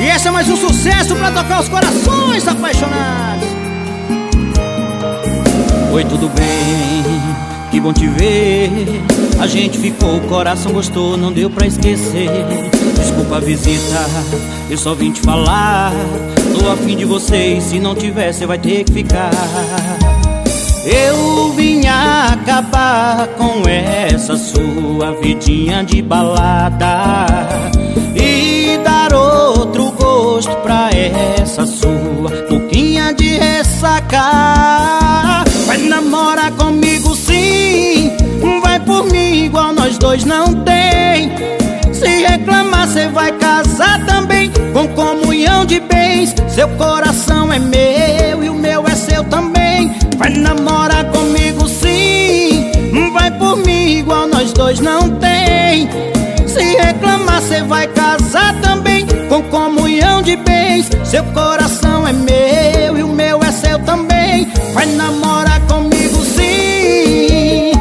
E esse é mais um sucesso pra tocar os corações apaixonados. Oi, tudo bem? Que bom te ver. A gente ficou, o coração gostou, não deu pra esquecer. Desculpa a visita, eu só vim te falar. Tô afim de você e se não tiver, você vai ter que ficar. Eu vim acabar com essa sua vidinha de balada essa sua boquinha de ressaca Vai namorar comigo sim, vai por mim igual nós dois não tem. Se reclamar cê vai casar também com comunhão de bens. Seu coração é meu e o meu é seu também. Vai namorar comigo sim Vai por mim igual nós dois não tem. Se reclamar cê vai casar de bens Seu coração é meu e o meu é seu também. Vai namorar comigo sim.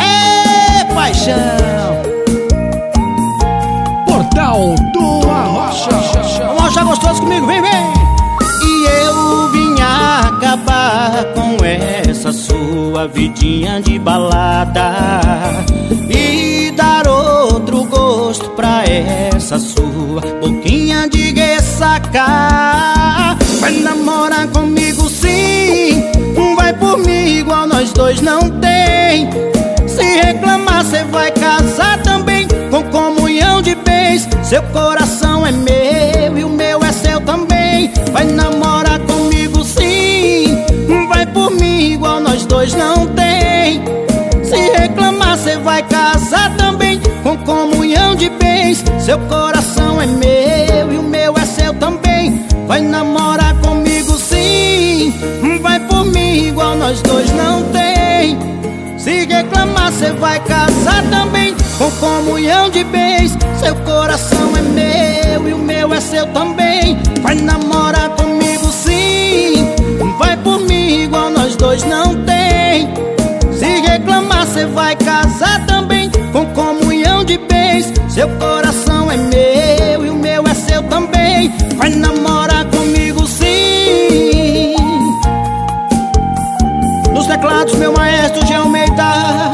É paixão. Portal do Arrocha. Vamos achar gostoso comigo, vem, vem! acabar com essa sua vidinha de balada. E gosto pra essa sua boquinha de ressaca. Vai namorar comigo sim, vai por mim igual nós dois não tem. Se reclamar cê vai casar também com comunhão de bens. Seu coração é meu e o meu é seu também. Vai namorar comigo sim, vai por mim igual nós dois não tem Seu coração é meu e o meu é seu também. Vai namorar comigo sim, vai por mim igual nós dois não tem. Se reclamar cê vai casar também. Com comunhão de bens teclados meu maestro Jean Almeida Atitude 10